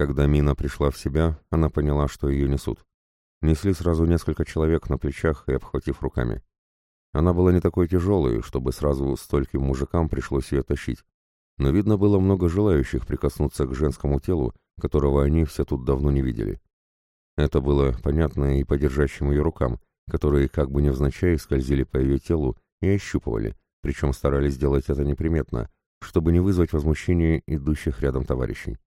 Когда Мина пришла в себя, она поняла, что ее несут. Несли сразу несколько человек на плечах и обхватив руками. Она была не такой тяжелой, чтобы сразу стольким мужикам пришлось ее тащить. Но видно было много желающих прикоснуться к женскому телу, которого они все тут давно не видели. Это было понятно и по держащим ее рукам, которые как бы невзначай скользили по ее телу и ощупывали, причем старались сделать это неприметно, чтобы не вызвать возмущения идущих рядом товарищей.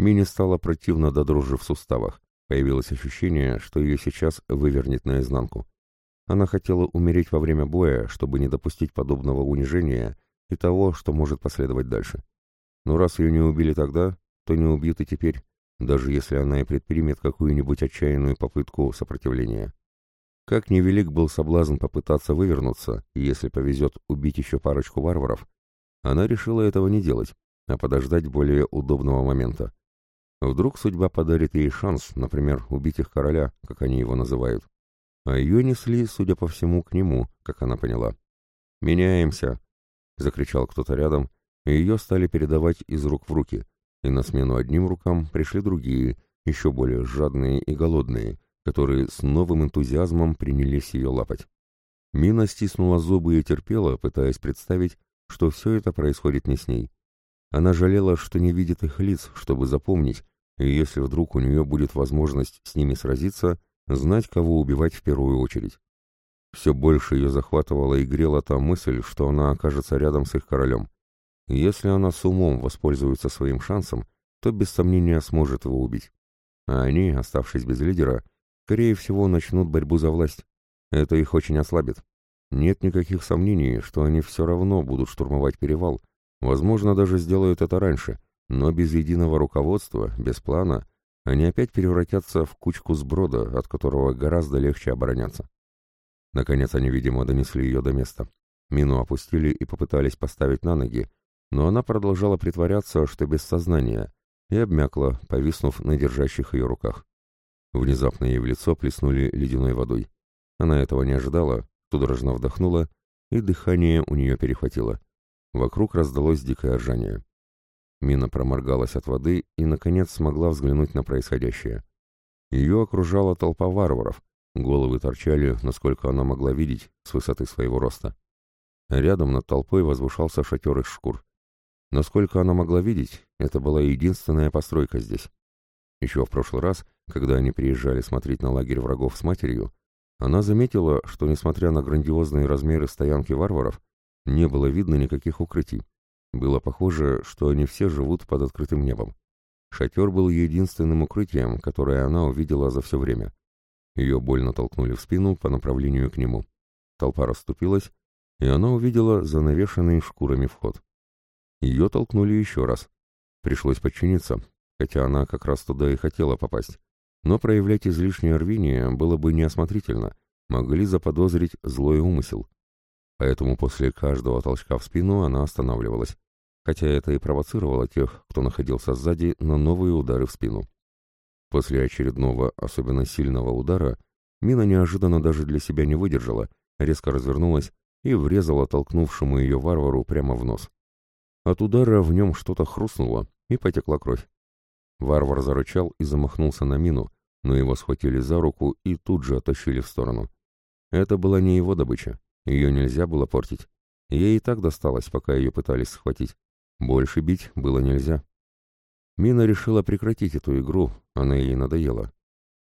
Мине стало противно до дрожи в суставах, появилось ощущение, что ее сейчас вывернет наизнанку. Она хотела умереть во время боя, чтобы не допустить подобного унижения и того, что может последовать дальше. Но раз ее не убили тогда, то не убьют и теперь, даже если она и предпримет какую-нибудь отчаянную попытку сопротивления. Как невелик был соблазн попытаться вывернуться, и если повезет убить еще парочку варваров, она решила этого не делать, а подождать более удобного момента. Вдруг судьба подарит ей шанс, например, убить их короля, как они его называют а ее несли, судя по всему, к нему, как она поняла. «Меняемся!» — закричал кто-то рядом, и ее стали передавать из рук в руки, и на смену одним рукам пришли другие, еще более жадные и голодные, которые с новым энтузиазмом принялись ее лапать. Мина стиснула зубы и терпела, пытаясь представить, что все это происходит не с ней. Она жалела, что не видит их лиц, чтобы запомнить, и если вдруг у нее будет возможность с ними сразиться, знать, кого убивать в первую очередь. Все больше ее захватывала и грела та мысль, что она окажется рядом с их королем. если она с умом воспользуется своим шансом, то без сомнения сможет его убить. А они, оставшись без лидера, скорее всего начнут борьбу за власть. Это их очень ослабит. Нет никаких сомнений, что они все равно будут штурмовать перевал. Возможно, даже сделают это раньше, но без единого руководства, без плана, они опять превратятся в кучку сброда, от которого гораздо легче обороняться. Наконец они, видимо, донесли ее до места. Мину опустили и попытались поставить на ноги, но она продолжала притворяться, что без сознания, и обмякла, повиснув на держащих ее руках. Внезапно ей в лицо плеснули ледяной водой. Она этого не ожидала, судорожно вдохнула, и дыхание у нее перехватило. Вокруг раздалось дикое ржание. Мина проморгалась от воды и, наконец, смогла взглянуть на происходящее. Ее окружала толпа варваров, головы торчали, насколько она могла видеть, с высоты своего роста. Рядом над толпой возвышался шатер из шкур. Насколько она могла видеть, это была единственная постройка здесь. Еще в прошлый раз, когда они приезжали смотреть на лагерь врагов с матерью, она заметила, что, несмотря на грандиозные размеры стоянки варваров, не было видно никаких укрытий. Было похоже, что они все живут под открытым небом. Шатер был единственным укрытием, которое она увидела за все время. Ее больно толкнули в спину по направлению к нему. Толпа расступилась, и она увидела занавешенный шкурами вход. Ее толкнули еще раз. Пришлось подчиниться, хотя она как раз туда и хотела попасть. Но проявлять излишнее рвение было бы неосмотрительно, могли заподозрить злой умысел поэтому после каждого толчка в спину она останавливалась, хотя это и провоцировало тех, кто находился сзади, на новые удары в спину. После очередного, особенно сильного удара, Мина неожиданно даже для себя не выдержала, резко развернулась и врезала толкнувшему ее варвару прямо в нос. От удара в нем что-то хрустнуло, и потекла кровь. Варвар зарычал и замахнулся на Мину, но его схватили за руку и тут же оттащили в сторону. Это была не его добыча. Ее нельзя было портить. Ей и так досталось, пока ее пытались схватить. Больше бить было нельзя. Мина решила прекратить эту игру, она ей надоела.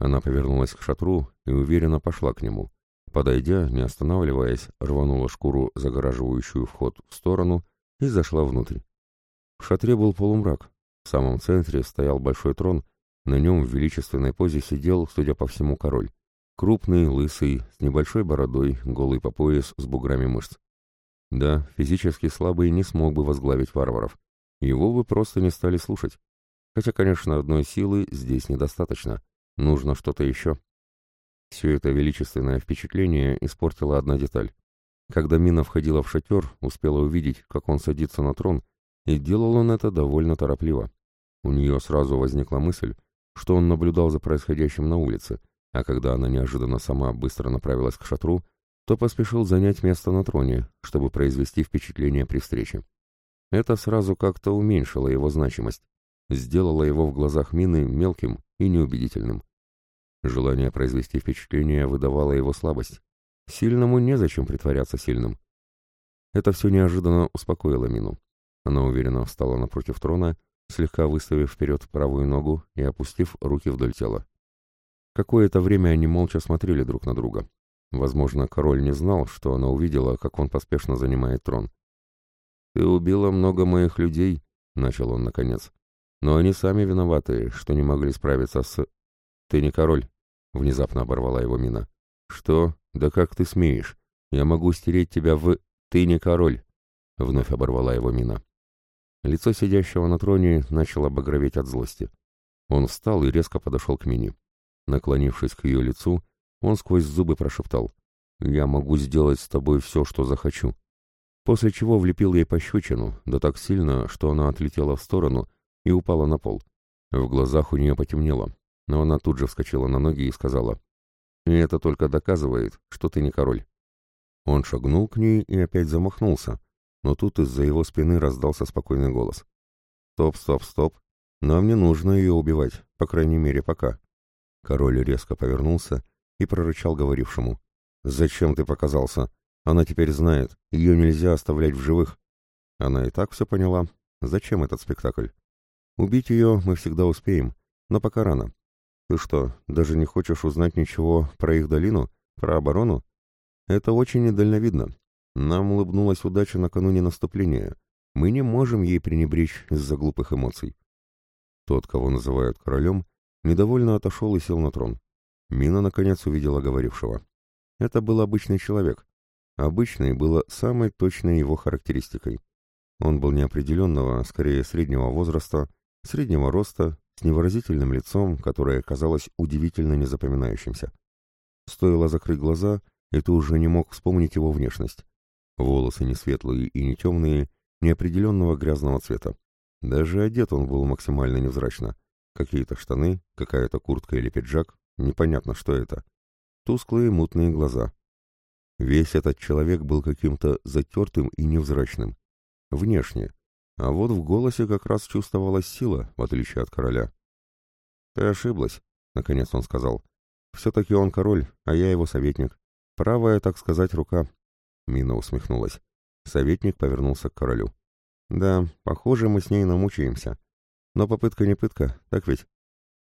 Она повернулась к шатру и уверенно пошла к нему. Подойдя, не останавливаясь, рванула шкуру, загораживающую вход, в сторону и зашла внутрь. В шатре был полумрак. В самом центре стоял большой трон, на нем в величественной позе сидел, судя по всему, король. Крупный, лысый, с небольшой бородой, голый по пояс, с буграми мышц. Да, физически слабый не смог бы возглавить варваров. Его бы просто не стали слушать. Хотя, конечно, одной силы здесь недостаточно. Нужно что-то еще. Все это величественное впечатление испортила одна деталь. Когда Мина входила в шатер, успела увидеть, как он садится на трон, и делал он это довольно торопливо. У нее сразу возникла мысль, что он наблюдал за происходящим на улице, а когда она неожиданно сама быстро направилась к шатру, то поспешил занять место на троне, чтобы произвести впечатление при встрече. Это сразу как-то уменьшило его значимость. сделало его в глазах Мины мелким и неубедительным. Желание произвести впечатление выдавало его слабость. Сильному незачем притворяться сильным. Это все неожиданно успокоило Мину. Она уверенно встала напротив трона, слегка выставив вперед правую ногу и опустив руки вдоль тела. Какое-то время они молча смотрели друг на друга. Возможно, король не знал, что она увидела, как он поспешно занимает трон. «Ты убила много моих людей», — начал он наконец. «Но они сами виноваты, что не могли справиться с...» «Ты не король», — внезапно оборвала его мина. «Что? Да как ты смеешь? Я могу стереть тебя в... Ты не король», — вновь оборвала его мина. Лицо сидящего на троне начало багроветь от злости. Он встал и резко подошел к Мине. Наклонившись к ее лицу, он сквозь зубы прошептал «Я могу сделать с тобой все, что захочу». После чего влепил ей пощечину, да так сильно, что она отлетела в сторону и упала на пол. В глазах у нее потемнело, но она тут же вскочила на ноги и сказала «И это только доказывает, что ты не король». Он шагнул к ней и опять замахнулся, но тут из-за его спины раздался спокойный голос. «Стоп, стоп, стоп. Нам не нужно ее убивать, по крайней мере, пока». Король резко повернулся и прорычал говорившему. «Зачем ты показался? Она теперь знает, ее нельзя оставлять в живых». Она и так все поняла. Зачем этот спектакль? Убить ее мы всегда успеем, но пока рано. Ты что, даже не хочешь узнать ничего про их долину, про оборону? Это очень недальновидно. Нам улыбнулась удача накануне наступления. Мы не можем ей пренебречь из-за глупых эмоций. Тот, кого называют королем, недовольно отошел и сел на трон. Мина, наконец, увидела говорившего. Это был обычный человек. Обычный было самой точной его характеристикой. Он был неопределенного, скорее среднего возраста, среднего роста, с невыразительным лицом, которое казалось удивительно незапоминающимся. Стоило закрыть глаза, и ты уже не мог вспомнить его внешность. Волосы не светлые и не темные, неопределенного грязного цвета. Даже одет он был максимально невзрачно. Какие-то штаны, какая-то куртка или пиджак, непонятно, что это. Тусклые мутные глаза. Весь этот человек был каким-то затертым и невзрачным. Внешне. А вот в голосе как раз чувствовалась сила, в отличие от короля. «Ты ошиблась», — наконец он сказал. «Все-таки он король, а я его советник. Правая, так сказать, рука. Мина усмехнулась. Советник повернулся к королю. «Да, похоже, мы с ней намучаемся. Но попытка не пытка, так ведь?»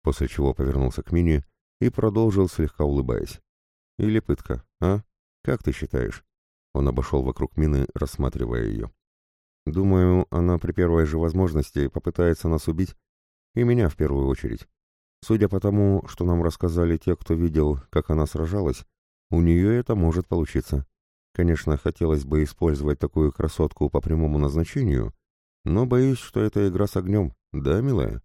После чего повернулся к Мине и продолжил, слегка улыбаясь. «Или пытка, а? Как ты считаешь?» Он обошел вокруг Мины, рассматривая ее. «Думаю, она при первой же возможности попытается нас убить, и меня в первую очередь. Судя по тому, что нам рассказали те, кто видел, как она сражалась, у нее это может получиться. Конечно, хотелось бы использовать такую красотку по прямому назначению, но боюсь, что это игра с огнем, да, милая?»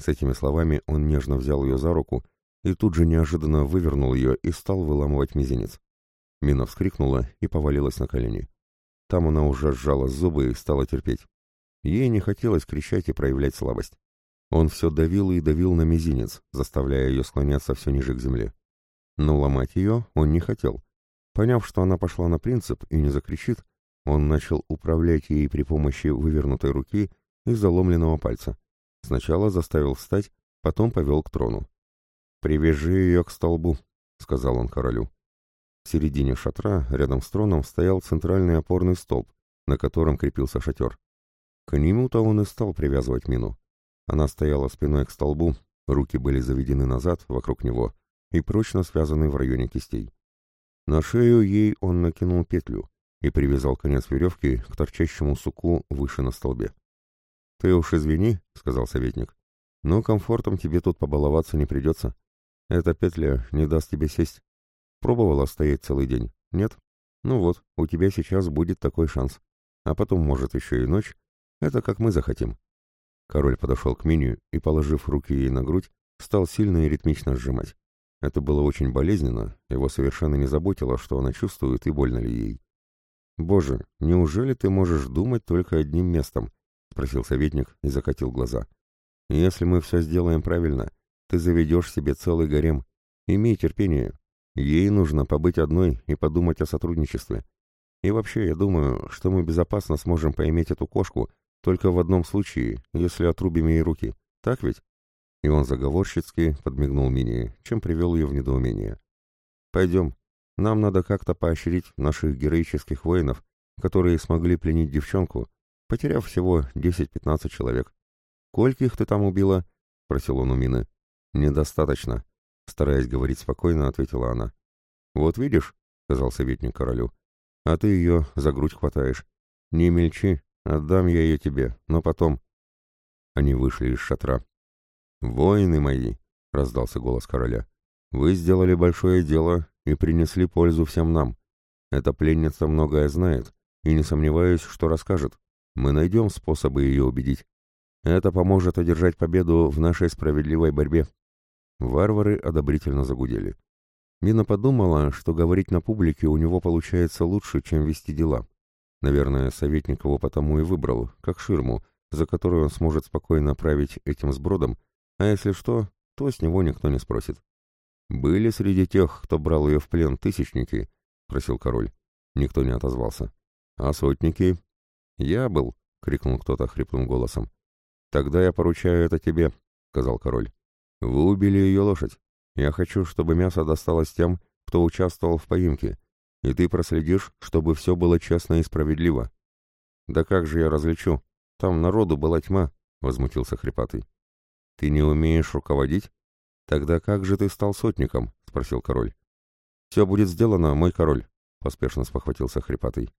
С этими словами он нежно взял ее за руку и тут же неожиданно вывернул ее и стал выламывать мизинец. Мина вскрикнула и повалилась на колени. Там она уже сжала зубы и стала терпеть. Ей не хотелось кричать и проявлять слабость. Он все давил и давил на мизинец, заставляя ее склоняться все ниже к земле. Но ломать ее он не хотел, Поняв, что она пошла на принцип и не закричит, он начал управлять ей при помощи вывернутой руки и заломленного пальца. Сначала заставил встать, потом повел к трону. «Привяжи ее к столбу», — сказал он королю. В середине шатра, рядом с троном, стоял центральный опорный столб, на котором крепился шатер. К нему-то он и стал привязывать мину. Она стояла спиной к столбу, руки были заведены назад, вокруг него, и прочно связаны в районе кистей. На шею ей он накинул петлю и привязал конец веревки к торчащему суку выше на столбе. «Ты уж извини», — сказал советник, — «но комфортом тебе тут побаловаться не придется. Эта петля не даст тебе сесть. Пробовала стоять целый день? Нет? Ну вот, у тебя сейчас будет такой шанс. А потом, может, еще и ночь. Это как мы захотим». Король подошел к Мине и, положив руки ей на грудь, стал сильно и ритмично сжимать. Это было очень болезненно, его совершенно не заботило, что она чувствует и больно ли ей. «Боже, неужели ты можешь думать только одним местом?» — спросил советник и закатил глаза. «Если мы все сделаем правильно, ты заведешь себе целый гарем. Имей терпение. Ей нужно побыть одной и подумать о сотрудничестве. И вообще, я думаю, что мы безопасно сможем поиметь эту кошку только в одном случае, если отрубим ей руки. Так ведь?» И он заговорщицки подмигнул Мине, чем привел ее в недоумение. «Пойдем. Нам надо как-то поощрить наших героических воинов, которые смогли пленить девчонку, потеряв всего 10-15 человек. «Кольких ты там убила?» — спросил он у Мины. «Недостаточно», — стараясь говорить спокойно, ответила она. «Вот видишь», — сказал советник королю, — «а ты ее за грудь хватаешь. Не мельчи, отдам я ее тебе, но потом...» Они вышли из шатра. «Воины мои!» — раздался голос короля. «Вы сделали большое дело и принесли пользу всем нам. Эта пленница многое знает, и не сомневаюсь, что расскажет. Мы найдем способы ее убедить. Это поможет одержать победу в нашей справедливой борьбе». Варвары одобрительно загудели. Мина подумала, что говорить на публике у него получается лучше, чем вести дела. Наверное, советник его потому и выбрал, как ширму, за которую он сможет спокойно править этим сбродом, а если что, то с него никто не спросит. «Были среди тех, кто брал ее в плен, тысячники?» — просил король. Никто не отозвался. «А сотники?» «Я был», — крикнул кто-то хриплым голосом. «Тогда я поручаю это тебе», — сказал король. «Вы убили ее лошадь. Я хочу, чтобы мясо досталось тем, кто участвовал в поимке, и ты проследишь, чтобы все было честно и справедливо». «Да как же я различу? Там народу была тьма», — возмутился хрипатый. «Ты не умеешь руководить? Тогда как же ты стал сотником?» — спросил король. «Все будет сделано, мой король», — поспешно спохватился хрипатый.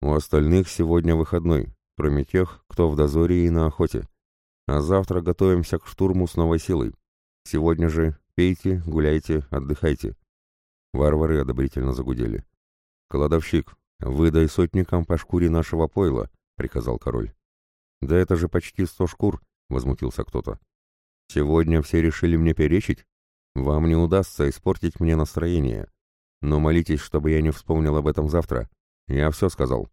«У остальных сегодня выходной, кроме тех, кто в дозоре и на охоте. А завтра готовимся к штурму с новой силой. Сегодня же пейте, гуляйте, отдыхайте». Варвары одобрительно загудели. «Кладовщик, выдай сотникам по шкуре нашего пойла», — приказал король. «Да это же почти сто шкур», — возмутился кто-то. Сегодня все решили мне перечить? Вам не удастся испортить мне настроение. Но молитесь, чтобы я не вспомнил об этом завтра. Я все сказал.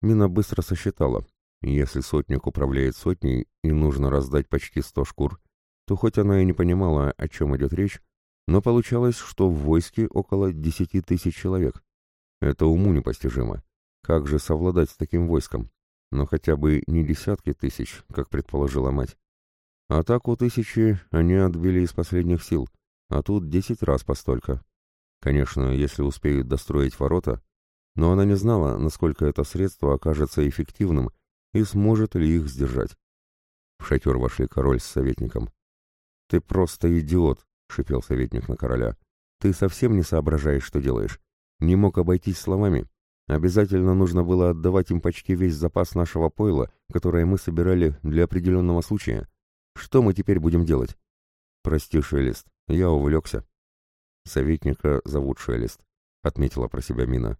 Мина быстро сосчитала. Если сотник управляет сотней и нужно раздать почти сто шкур, то хоть она и не понимала, о чем идет речь, но получалось, что в войске около десяти тысяч человек. Это уму непостижимо. Как же совладать с таким войском? Но хотя бы не десятки тысяч, как предположила мать. Атаку тысячи они отбили из последних сил, а тут десять раз постолько. Конечно, если успеют достроить ворота, но она не знала, насколько это средство окажется эффективным и сможет ли их сдержать. В шатер вошли король с советником. «Ты просто идиот!» — шипел советник на короля. «Ты совсем не соображаешь, что делаешь. Не мог обойтись словами. Обязательно нужно было отдавать им почти весь запас нашего пойла, которое мы собирали для определенного случая. Что мы теперь будем делать? Прости, Шелест, я увлекся. Советника зовут Шелест, отметила про себя Мина.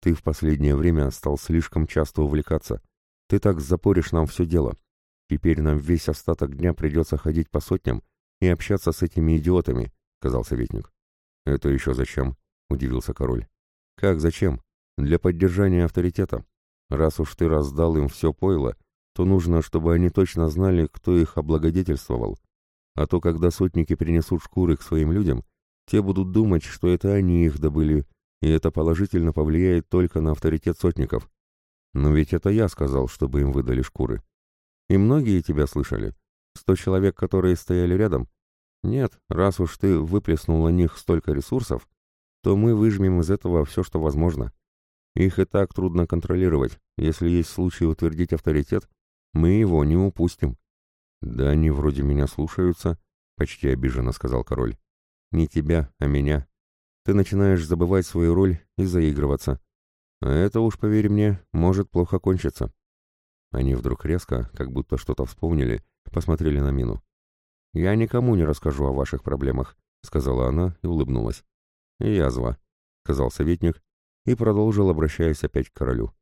Ты в последнее время стал слишком часто увлекаться. Ты так запоришь нам все дело. Теперь нам весь остаток дня придется ходить по сотням и общаться с этими идиотами, сказал советник. Это еще зачем? удивился король. Как зачем? Для поддержания авторитета. Раз уж ты раздал им все пойло, то нужно, чтобы они точно знали, кто их облагодетельствовал. А то, когда сотники принесут шкуры к своим людям, те будут думать, что это они их добыли, и это положительно повлияет только на авторитет сотников. Но ведь это я сказал, чтобы им выдали шкуры. И многие тебя слышали. Сто человек, которые стояли рядом. Нет, раз уж ты выплеснул на них столько ресурсов, то мы выжмем из этого все, что возможно. Их и так трудно контролировать. Если есть случай утвердить авторитет, мы его не упустим. Да они вроде меня слушаются, почти обиженно сказал король. Не тебя, а меня. Ты начинаешь забывать свою роль и заигрываться. А это уж, поверь мне, может плохо кончиться. Они вдруг резко, как будто что-то вспомнили, посмотрели на Мину. «Я никому не расскажу о ваших проблемах», — сказала она и улыбнулась. «Язва», — сказал советник и продолжил, обращаясь опять к королю.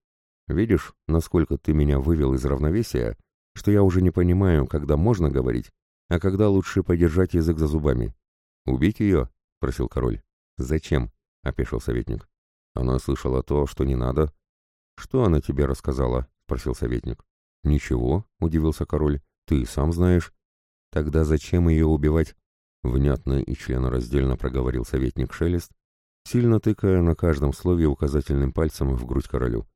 Видишь, насколько ты меня вывел из равновесия, что я уже не понимаю, когда можно говорить, а когда лучше подержать язык за зубами. Убить ее? — просил король. Зачем? — опешил советник. Она слышала то, что не надо. Что она тебе рассказала? — спросил советник. Ничего, — удивился король. Ты сам знаешь. Тогда зачем ее убивать? Внятно и членораздельно проговорил советник Шелест, сильно тыкая на каждом слове указательным пальцем в грудь королю.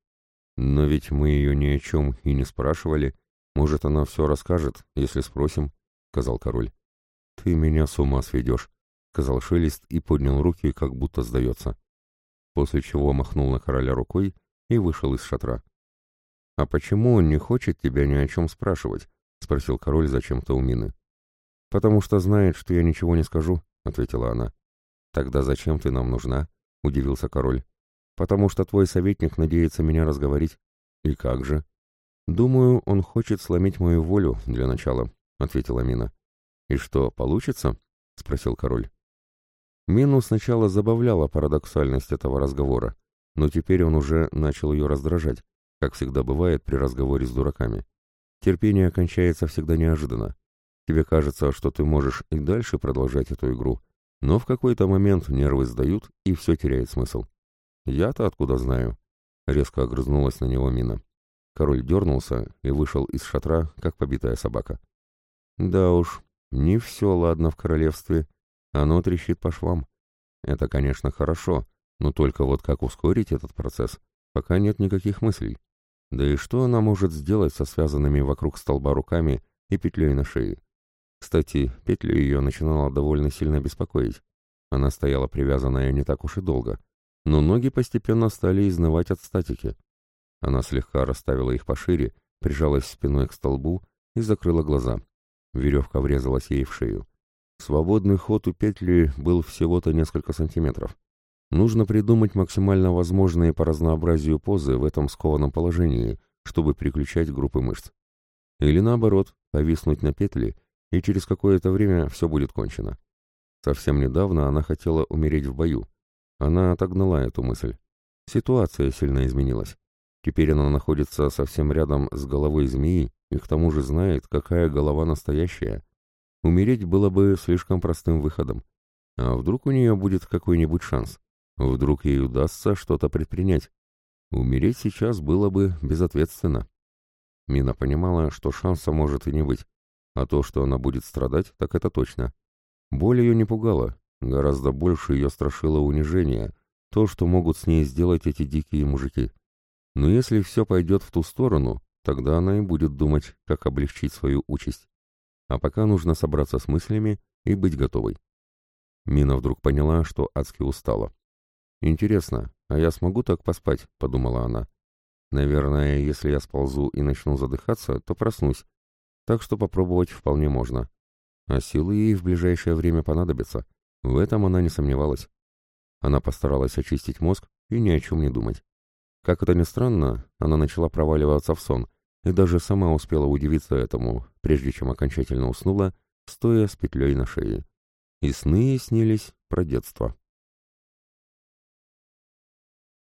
«Но ведь мы ее ни о чем и не спрашивали», Может, она все расскажет, если спросим, — сказал король. Ты меня с ума сведешь, — сказал Шелест и поднял руки, как будто сдается. После чего махнул на короля рукой и вышел из шатра. «А почему он не хочет тебя ни о чем спрашивать?» — спросил король зачем-то у Мины. «Потому что знает, что я ничего не скажу», — ответила она. «Тогда зачем ты нам нужна?» — удивился король. «Потому что твой советник надеется меня разговорить». «И как же?» «Думаю, он хочет сломить мою волю для начала», — ответила Мина. «И что, получится?» — спросил король. Мину сначала забавляла парадоксальность этого разговора, но теперь он уже начал ее раздражать, как всегда бывает при разговоре с дураками. Терпение кончается всегда неожиданно. Тебе кажется, что ты можешь и дальше продолжать эту игру, но в какой-то момент нервы сдают, и все теряет смысл. «Я-то откуда знаю?» — резко огрызнулась на него Мина. Король дернулся и вышел из шатра, как побитая собака. «Да уж, не все ладно в королевстве. Оно трещит по швам. Это, конечно, хорошо, но только вот как ускорить этот процесс, пока нет никаких мыслей. Да и что она может сделать со связанными вокруг столба руками и петлей на шее? Кстати, петля ее начинала довольно сильно беспокоить. Она стояла привязанная не так уж и долго, но ноги постепенно стали изнывать от статики. Она слегка расставила их пошире, прижалась спиной к столбу и закрыла глаза. Веревка врезалась ей в шею. Свободный ход у петли был всего-то несколько сантиметров. Нужно придумать максимально возможные по разнообразию позы в этом скованном положении, чтобы переключать группы мышц. Или наоборот, повиснуть на петли и через какое-то время все будет кончено. Совсем недавно она хотела умереть в бою. Она отогнала эту мысль. Ситуация сильно изменилась. Теперь она находится совсем рядом с головой змеи и к тому же знает, какая голова настоящая. Умереть было бы слишком простым выходом. А вдруг у нее будет какой-нибудь шанс? Вдруг ей удастся что-то предпринять? Умереть сейчас было бы безответственно. Мина понимала, что шанса может и не быть. А то, что она будет страдать, так это точно. Боль ее не пугала, гораздо больше ее страшило унижение, то, что могут с ней сделать эти дикие мужики. Но если все пойдет в ту сторону, тогда она и будет думать, как облегчить свою участь. А пока нужно собраться с мыслями и быть готовой. Мина вдруг поняла, что адски устала. «Интересно, а я смогу так поспать?» — подумала она. «Наверное, если я сползу и начну задыхаться, то проснусь, так что попробовать вполне можно. А силы ей в ближайшее время понадобятся. В этом она не сомневалась. Она постаралась очистить мозг и ни о чем не думать. Как это ни странно, она начала проваливаться в сон и даже сама успела удивиться этому, прежде чем окончательно уснула, стоя с петлей на шее. И сны снились про детство.